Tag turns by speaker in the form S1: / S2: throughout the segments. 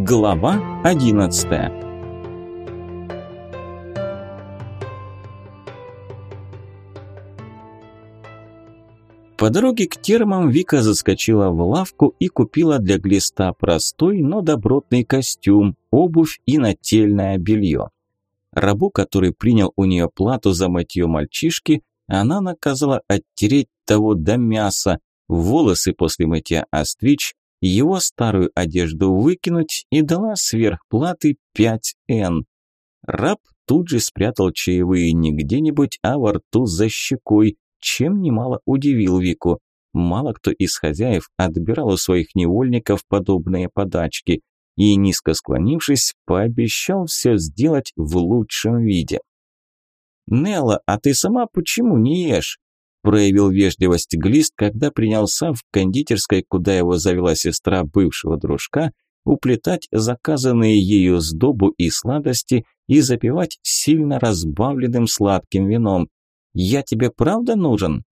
S1: Глава 11 По дороге к термам Вика заскочила в лавку и купила для глиста простой, но добротный костюм, обувь и нательное белье. Рабу, который принял у нее плату за мытье мальчишки, она наказала оттереть того до мяса, волосы после мытья остричь, его старую одежду выкинуть и дала сверхплаты 5Н. Раб тут же спрятал чаевые не где-нибудь, а во рту за щекой, чем немало удивил Вику. Мало кто из хозяев отбирал у своих невольников подобные подачки и, низко склонившись, пообещал все сделать в лучшем виде. «Нелла, а ты сама почему не ешь?» Проявил вежливость Глист, когда принялся в кондитерской, куда его завела сестра бывшего дружка, уплетать заказанные ею сдобу и сладости и запивать сильно разбавленным сладким вином. «Я тебе правда нужен?»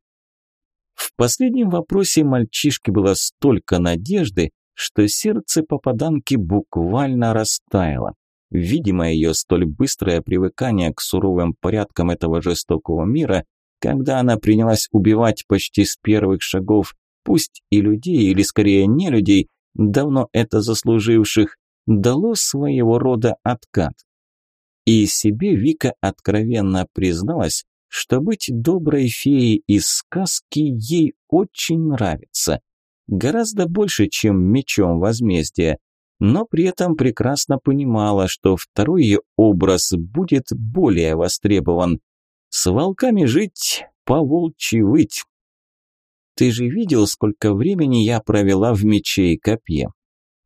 S1: В последнем вопросе мальчишке было столько надежды, что сердце попаданки буквально растаяло. Видимо, ее столь быстрое привыкание к суровым порядкам этого жестокого мира когда она принялась убивать почти с первых шагов, пусть и людей, или скорее не людей, давно это заслуживших, дало своего рода откат. И себе Вика откровенно призналась, что быть доброй феей из сказки ей очень нравится. Гораздо больше, чем мечом возмездия. Но при этом прекрасно понимала, что второй образ будет более востребован. С волками жить, по волчьи выть. Ты же видел, сколько времени я провела в мече и копье.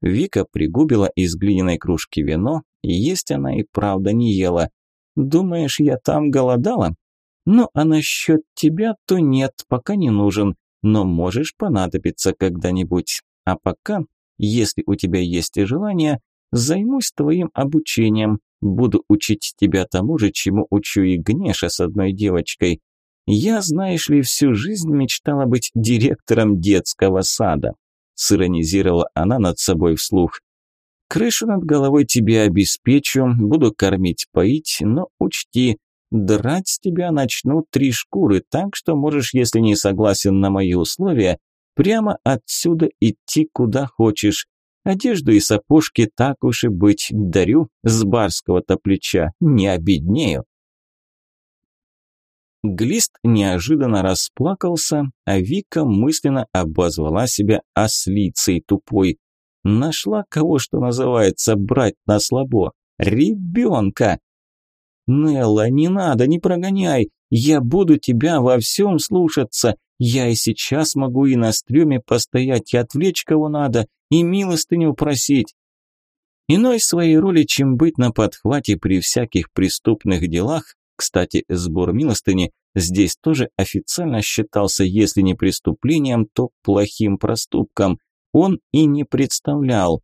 S1: Вика пригубила из глиняной кружки вино, и есть она и правда не ела. Думаешь, я там голодала? Ну, а насчет тебя, то нет, пока не нужен, но можешь понадобиться когда-нибудь. А пока, если у тебя есть и желание, займусь твоим обучением. Буду учить тебя тому же, чему учу и Гнеша с одной девочкой. Я, знаешь ли, всю жизнь мечтала быть директором детского сада. Сиронизировала она над собой вслух. Крышу над головой тебе обеспечу, буду кормить, поить, но учти, драть с тебя начну три шкуры, так что можешь, если не согласен на мои условия, прямо отсюда идти куда хочешь. Одежду и сапожки так уж и быть дарю с барского-то плеча, не обеднею. Глист неожиданно расплакался, а Вика мысленно обозвала себя ослицей тупой. Нашла кого, что называется, брать на слабо. Ребенка! Нелла, не надо, не прогоняй. Я буду тебя во всем слушаться. Я и сейчас могу и на стреме постоять, и отвлечь кого надо, и милостыню просить. Иной своей роли, чем быть на подхвате при всяких преступных делах, кстати, сбор милостыни здесь тоже официально считался, если не преступлением, то плохим проступком. Он и не представлял.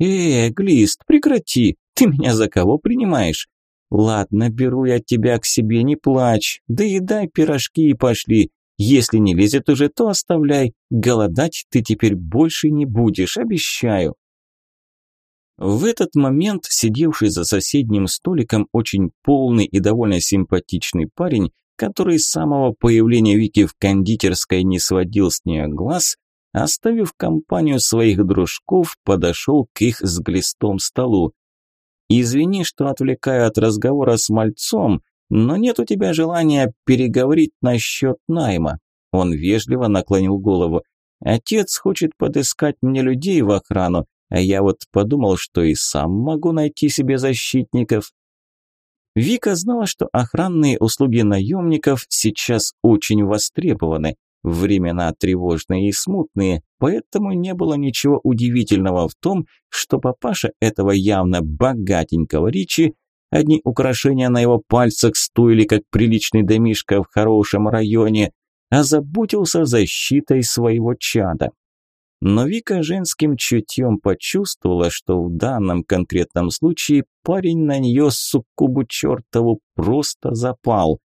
S1: «Э, Глист, прекрати! Ты меня за кого принимаешь? Ладно, беру я тебя к себе, не плачь. Да и дай пирожки и пошли. Если не лезет уже, то оставляй. Голодать ты теперь больше не будешь, обещаю. В этот момент сидевший за соседним столиком очень полный и довольно симпатичный парень, который с самого появления Вики в кондитерской не сводил с нее глаз, оставив компанию своих дружков, подошел к их с глистом столу. «Извини, что отвлекаю от разговора с мальцом, но нет у тебя желания переговорить насчет найма». Он вежливо наклонил голову. «Отец хочет подыскать мне людей в охрану, а я вот подумал, что и сам могу найти себе защитников». Вика знала, что охранные услуги наемников сейчас очень востребованы. Времена тревожные и смутные, поэтому не было ничего удивительного в том, что папаша этого явно богатенького Ричи Одни украшения на его пальцах стоили, как приличный домишко в хорошем районе, озаботился защитой своего чада. Но Вика женским чутьем почувствовала, что в данном конкретном случае парень на нее, суккубу чертову, просто запал.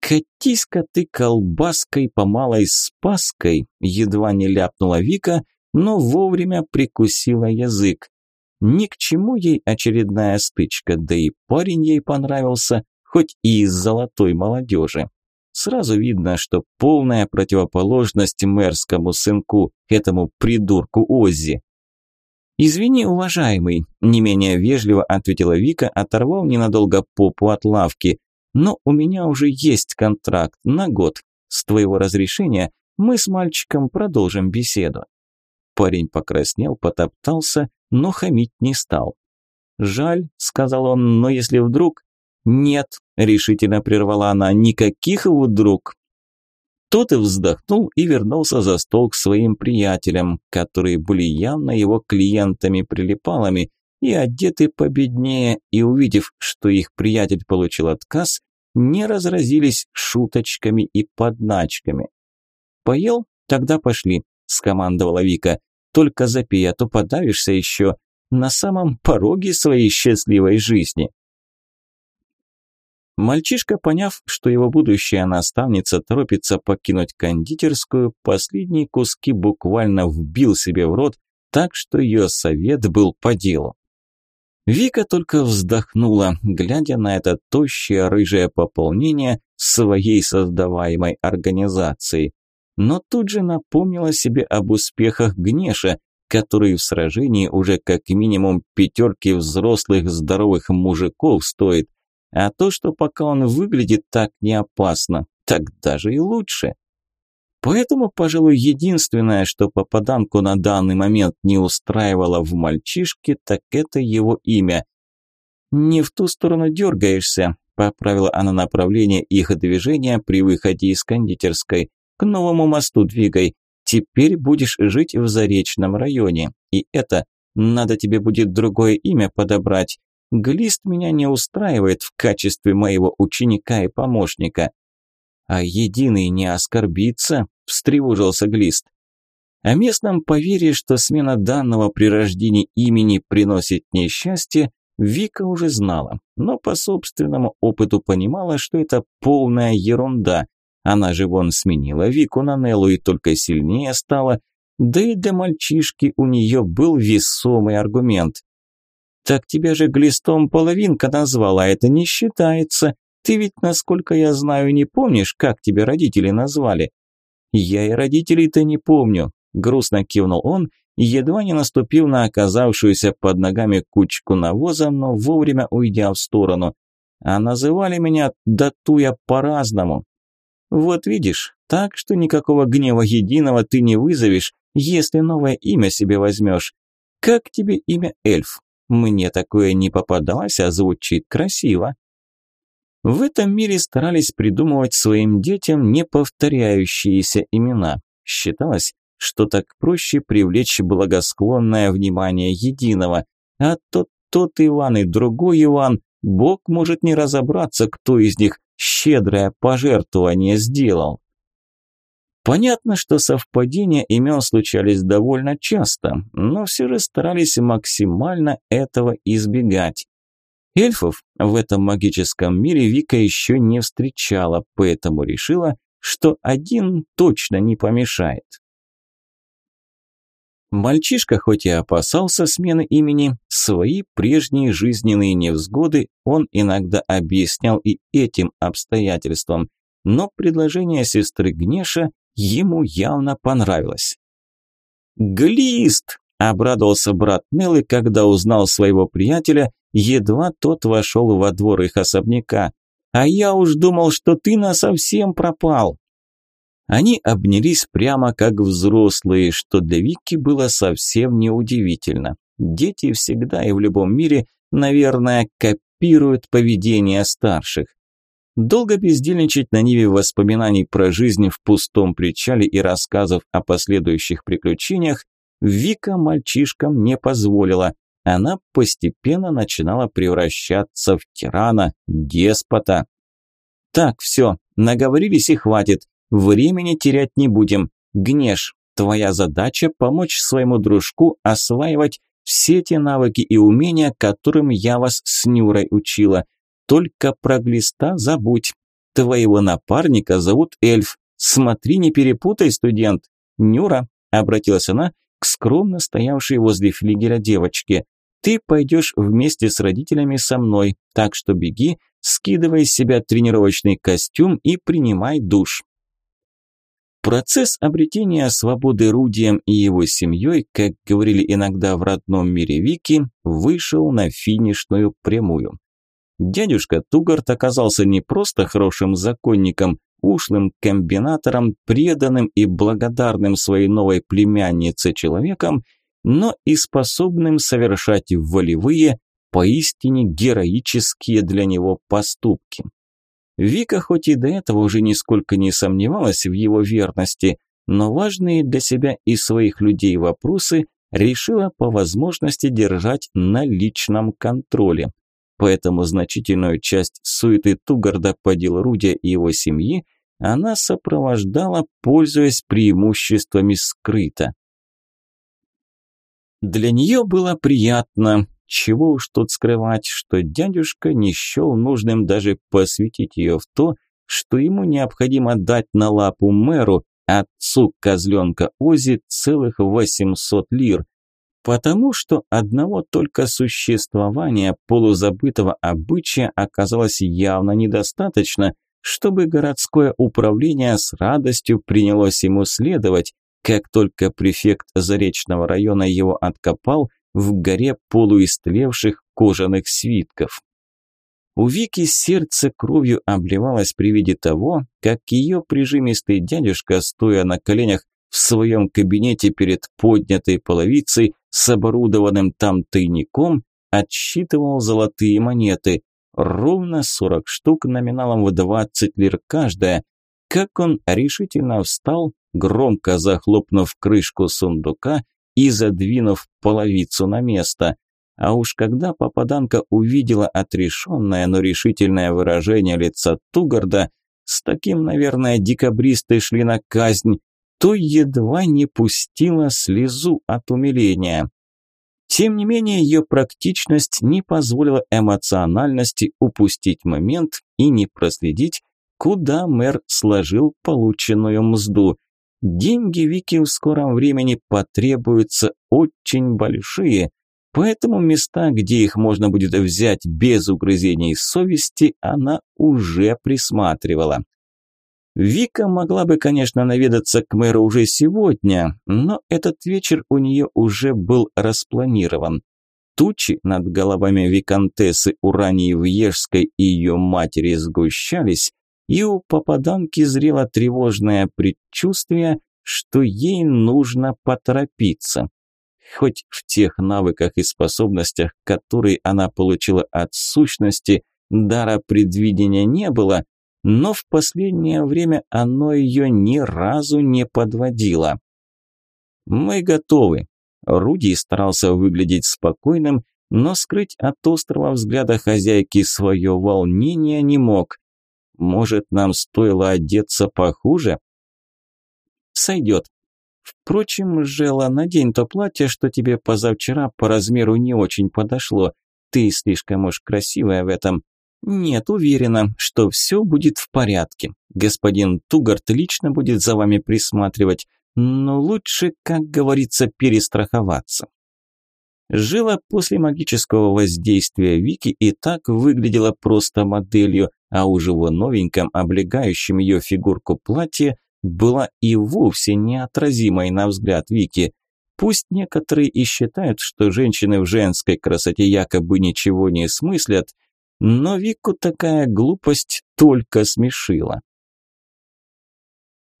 S1: «Катись-ка ты колбаской по малой спаской!» едва не ляпнула Вика, но вовремя прикусила язык. Ни к чему ей очередная стычка, да и парень ей понравился, хоть и из золотой молодежи. Сразу видно, что полная противоположность мэрскому сынку, этому придурку Оззи. «Извини, уважаемый», – не менее вежливо ответила Вика, оторвав ненадолго попу от лавки. «Но у меня уже есть контракт на год. С твоего разрешения мы с мальчиком продолжим беседу». Парень покраснел, потоптался, но хамить не стал. «Жаль», – сказал он, – «но если вдруг...» «Нет», – решительно прервала она, – «никаких вдруг». Тот и вздохнул и вернулся за стол к своим приятелям, которые были явно его клиентами-прилипалами и одеты победнее, и увидев, что их приятель получил отказ, не разразились шуточками и подначками. «Поел? Тогда пошли», – скомандовала Вика. «Только запей, а то подавишься еще на самом пороге своей счастливой жизни». Мальчишка, поняв, что его будущая наставница торопится покинуть кондитерскую, последние куски буквально вбил себе в рот, так что ее совет был по делу. Вика только вздохнула, глядя на это тощее рыжее пополнение своей создаваемой организации. Но тут же напомнила себе об успехах Гнеша, который в сражении уже как минимум пятерки взрослых здоровых мужиков стоит, а то, что пока он выглядит так не опасно, так даже и лучше. Поэтому, пожалуй, единственное, что попаданку на данный момент не устраивало в мальчишке, так это его имя. «Не в ту сторону дергаешься», – поправила она направление их движения при выходе из кондитерской. «К новому мосту двигай. Теперь будешь жить в Заречном районе. И это, надо тебе будет другое имя подобрать. Глист меня не устраивает в качестве моего ученика и помощника. А единый не оскорбится, встревожился Глист. О местном поверье, что смена данного при рождении имени приносит несчастье, Вика уже знала, но по собственному опыту понимала, что это полная ерунда. Она же вон сменила Вику на Неллу и только сильнее стала, да и для мальчишки у нее был весомый аргумент. «Так тебя же глистом половинка назвала, это не считается. Ты ведь, насколько я знаю, не помнишь, как тебя родители назвали?» «Я и родителей-то не помню», – грустно кивнул он, едва не наступив на оказавшуюся под ногами кучку навоза, но вовремя уйдя в сторону. «А называли меня Датуя по-разному». «Вот видишь, так что никакого гнева единого ты не вызовешь, если новое имя себе возьмешь. Как тебе имя эльф?» Мне такое не попадалось, а звучит красиво. В этом мире старались придумывать своим детям неповторяющиеся имена. Считалось, что так проще привлечь благосклонное внимание единого. А тот тот Иван и другой Иван, Бог может не разобраться, кто из них щедрое пожертвование сделал. Понятно, что совпадения имен случались довольно часто, но все же старались максимально этого избегать. Эльфов в этом магическом мире Вика еще не встречала, поэтому решила, что один точно не помешает. Мальчишка хоть и опасался смены имени, свои прежние жизненные невзгоды он иногда объяснял и этим обстоятельством, но предложение сестры Гнеша ему явно понравилось. «Глист!» – обрадовался брат Неллы, когда узнал своего приятеля, едва тот вошел во двор их особняка. «А я уж думал, что ты насовсем пропал!» Они обнялись прямо как взрослые, что для Вики было совсем неудивительно. Дети всегда и в любом мире, наверное, копируют поведение старших. Долго бездельничать на ниве воспоминаний про жизнь в пустом причале и рассказов о последующих приключениях Вика мальчишкам не позволила. Она постепенно начинала превращаться в тирана, деспота. «Так, все, наговорились и хватит. Времени терять не будем. Гнеш, твоя задача – помочь своему дружку осваивать все те навыки и умения, которым я вас с Нюрой учила. Только про глиста забудь. Твоего напарника зовут Эльф. Смотри, не перепутай, студент. Нюра, обратилась она к скромно стоявшей возле флигеля девочке. Ты пойдешь вместе с родителями со мной, так что беги, скидывай с себя тренировочный костюм и принимай душ. Процесс обретения свободы Рудием и его семьей, как говорили иногда в родном мире Вики, вышел на финишную прямую. Дядюшка Тугарт оказался не просто хорошим законником, ушлым комбинатором, преданным и благодарным своей новой племяннице человеком, но и способным совершать волевые, поистине героические для него поступки. Вика хоть и до этого уже нисколько не сомневалась в его верности, но важные для себя и своих людей вопросы решила по возможности держать на личном контроле. Поэтому значительную часть суеты Тугарда по делу Рудя и его семьи она сопровождала, пользуясь преимуществами скрыто. Для нее было приятно, чего уж тут скрывать, что дядюшка не счел нужным даже посвятить ее в то, что ему необходимо дать на лапу мэру, отцу козленка Ози, целых 800 лир, потому что одного только существования полузабытого обычая оказалось явно недостаточно, чтобы городское управление с радостью принялось ему следовать, как только префект Заречного района его откопал в горе полуистлевших кожаных свитков. У Вики сердце кровью обливалось при виде того, как ее прижимистый дядюшка, стоя на коленях в своем кабинете перед поднятой половицей с оборудованным там тайником, отсчитывал золотые монеты, ровно 40 штук номиналом в 20 лир каждая. Как он решительно встал, громко захлопнув крышку сундука и задвинув половицу на место. А уж когда попаданка увидела отрешенное, но решительное выражение лица Тугарда, с таким, наверное, декабристы шли на казнь, то едва не пустила слезу от умиления. Тем не менее, ее практичность не позволила эмоциональности упустить момент и не проследить, куда мэр сложил полученную мзду. Деньги Вики в скором времени потребуются очень большие, поэтому места, где их можно будет взять без угрызений совести, она уже присматривала. Вика могла бы, конечно, наведаться к мэру уже сегодня, но этот вечер у нее уже был распланирован. Тучи над головами виконтессы Урании Вьежской и ее матери сгущались, и у попаданки зрело тревожное предчувствие, что ей нужно поторопиться. Хоть в тех навыках и способностях, которые она получила от сущности, дара предвидения не было, но в последнее время оно ее ни разу не подводило. «Мы готовы», Руди старался выглядеть спокойным, но скрыть от острого взгляда хозяйки свое волнение не мог. Может, нам стоило одеться похуже? Сойдет. Впрочем, Жела, надень то платье, что тебе позавчера по размеру не очень подошло. Ты слишком уж красивая в этом. Нет, уверена, что все будет в порядке. Господин Тугарт лично будет за вами присматривать, но лучше, как говорится, перестраховаться. Жила после магического воздействия Вики и так выглядела просто моделью, а уже в новеньком, облегающем ее фигурку платье, была и вовсе неотразимой на взгляд Вики. Пусть некоторые и считают, что женщины в женской красоте якобы ничего не смыслят, но Вику такая глупость только смешила.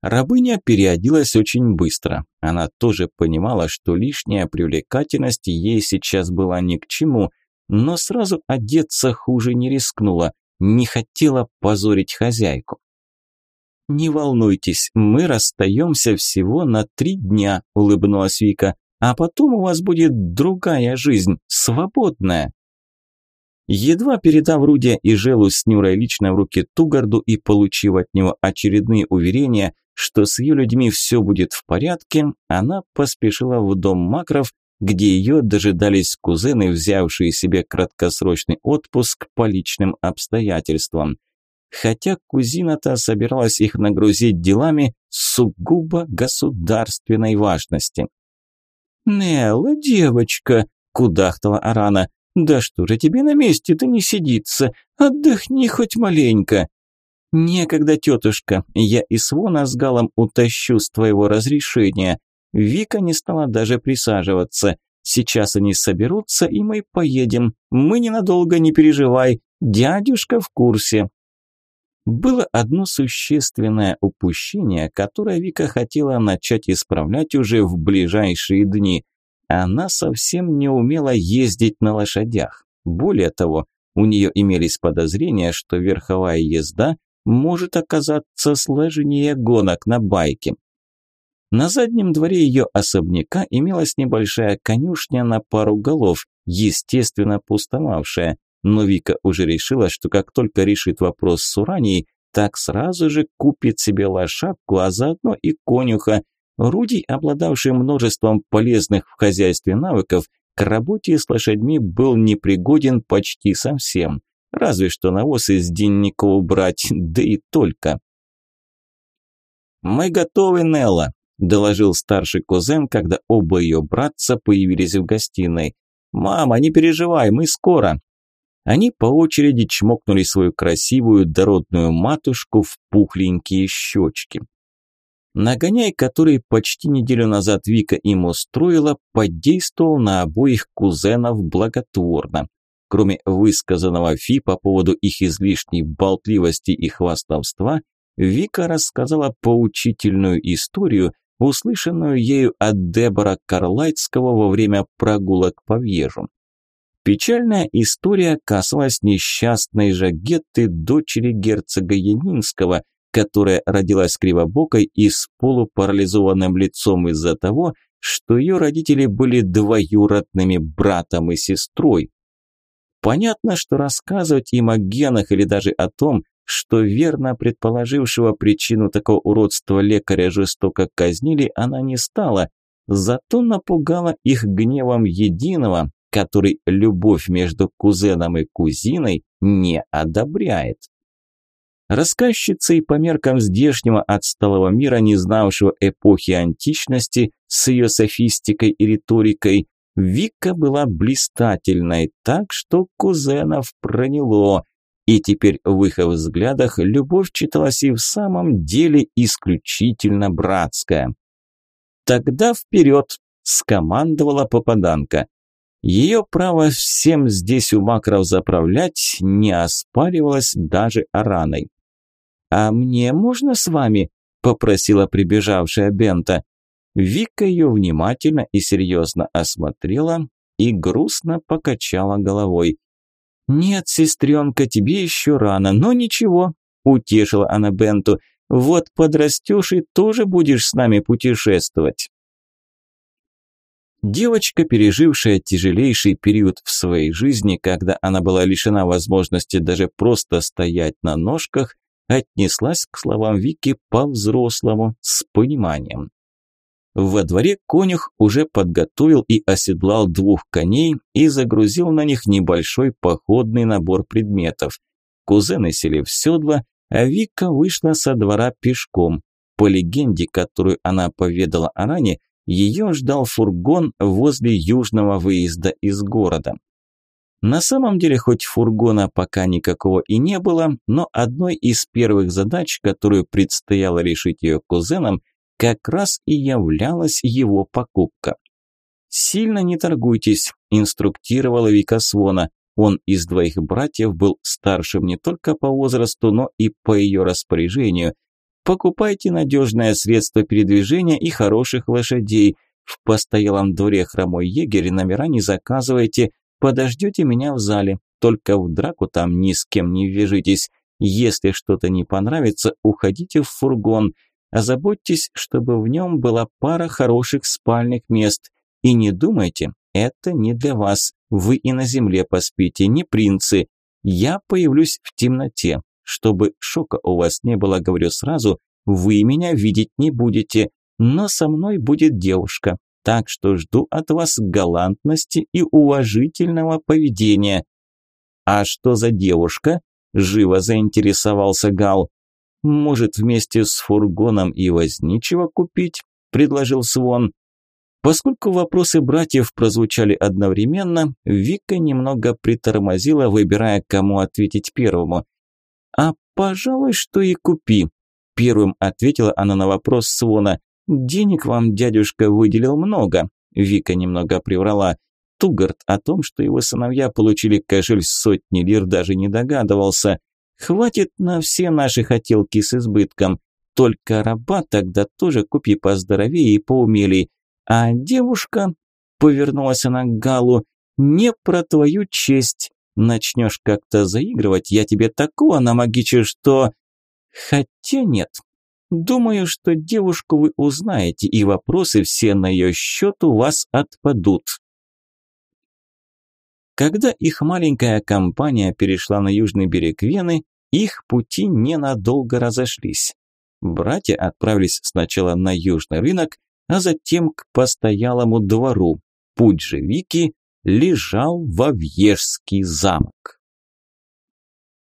S1: Рабыня переоделась очень быстро. Она тоже понимала, что лишняя привлекательность ей сейчас была ни к чему, но сразу одеться хуже не рискнула, не хотела позорить хозяйку. «Не волнуйтесь, мы расстаемся всего на три дня», – улыбнулась Вика, «а потом у вас будет другая жизнь, свободная». Едва передав Руди и Желу с Нюрой лично в руки Тугарду и получив от него очередные уверения, что с ее людьми все будет в порядке, она поспешила в дом Макров, где ее дожидались кузены, взявшие себе краткосрочный отпуск по личным обстоятельствам. Хотя кузина-то собиралась их нагрузить делами сугубо государственной важности. «Нелла, девочка!» кудахтала Арана. «Да что же тебе на месте-то не сидится? Отдохни хоть маленько!» «Некогда, тетушка, я и Свона с Галом утащу с твоего разрешения». Вика не стала даже присаживаться. «Сейчас они соберутся, и мы поедем. Мы ненадолго, не переживай. Дядюшка в курсе». Было одно существенное упущение, которое Вика хотела начать исправлять уже в ближайшие дни. Она совсем не умела ездить на лошадях. Более того, у нее имелись подозрения, что верховая езда может оказаться сложнее гонок на байке. На заднем дворе ее особняка имелась небольшая конюшня на пару голов, естественно пустовавшая, но Вика уже решила, что как только решит вопрос с Уранией, так сразу же купит себе лошадку, а заодно и конюха. Рудий, обладавший множеством полезных в хозяйстве навыков, к работе с лошадьми был непригоден почти совсем. Разве что навоз из денника убрать, да и только. «Мы готовы, Нелла», – доложил старший кузен, когда оба ее братца появились в гостиной. «Мама, не переживай, мы скоро». Они по очереди чмокнули свою красивую дородную матушку в пухленькие щечки. Нагоняй, который почти неделю назад Вика им устроила, подействовал на обоих кузенов благотворно. Кроме высказанного Фи по поводу их излишней болтливости и хвастовства, Вика рассказала поучительную историю, услышанную ею от Дебора Карлайтского во время прогулок по Вежу. Печальная история касалась несчастной Жагетты, дочери герцога Янинского, которая родилась кривобокой и с полупарализованным лицом из-за того, что ее родители были двоюродными братом и сестрой. Понятно, что рассказывать им о генах или даже о том, что верно предположившего причину такого уродства лекаря жестоко казнили, она не стала, зато напугала их гневом единого, который любовь между кузеном и кузиной не одобряет. Рассказчицей по меркам здешнего отсталого мира, не знавшего эпохи античности, с ее софистикой и риторикой, Вика была блистательной, так что кузенов проняло, и теперь в их взглядах любовь читалась и в самом деле исключительно братская. «Тогда вперед!» – скомандовала попаданка. Ее право всем здесь у макров заправлять не оспаривалось даже Араной. «А мне можно с вами?» – попросила прибежавшая Бента. Вика ее внимательно и серьезно осмотрела и грустно покачала головой. «Нет, сестренка, тебе еще рано, но ничего», – утешила она Бенту. «Вот подрастешь и тоже будешь с нами путешествовать». Девочка, пережившая тяжелейший период в своей жизни, когда она была лишена возможности даже просто стоять на ножках, отнеслась к словам Вики по-взрослому, с пониманием. Во дворе конюх уже подготовил и оседлал двух коней и загрузил на них небольшой походный набор предметов. Кузены сели в седло, а Вика вышла со двора пешком. По легенде, которую она поведала о ее ждал фургон возле южного выезда из города. На самом деле, хоть фургона пока никакого и не было, но одной из первых задач, которую предстояло решить ее кузенам – как раз и являлась его покупка. «Сильно не торгуйтесь», – инструктировала Вика Свона. Он из двоих братьев был старшим не только по возрасту, но и по ее распоряжению. Покупайте надежное средство передвижения и хороших лошадей. В постоялом дворе хромой егерь номера не заказывайте. Подождете меня в зале. Только в драку там ни с кем не ввяжитесь. Если что-то не понравится, уходите в фургон. Озаботьтесь, чтобы в нем была пара хороших спальных мест. И не думайте, это не для вас. Вы и на земле поспите, не принцы. Я появлюсь в темноте. Чтобы шока у вас не было, говорю сразу, вы меня видеть не будете, но со мной будет девушка. Так что жду от вас галантности и уважительного поведения. А что за девушка? Живо заинтересовался Гал. «Может, вместе с фургоном и возничего купить?» – предложил Свон. Поскольку вопросы братьев прозвучали одновременно, Вика немного притормозила, выбирая, кому ответить первому. «А, пожалуй, что и купи», – первым ответила она на вопрос Свона. «Денег вам дядюшка выделил много», – Вика немного приврала. Тугард о том, что его сыновья получили кошель сотни лир, даже не догадывался. «Хватит на все наши хотелки с избытком. Только раба тогда тоже купи поздоровее и поумелей. А девушка, повернулась она к Галу, не про твою честь. Начнешь как-то заигрывать, я тебе такого намагичу, что... Хотя нет. Думаю, что девушку вы узнаете, и вопросы все на ее счет у вас отпадут. Когда их маленькая компания перешла на южный берег Вены, их пути ненадолго разошлись. Братья отправились сначала на южный рынок, а затем к постоялому двору. Путь же Вики лежал во Вьежский замок.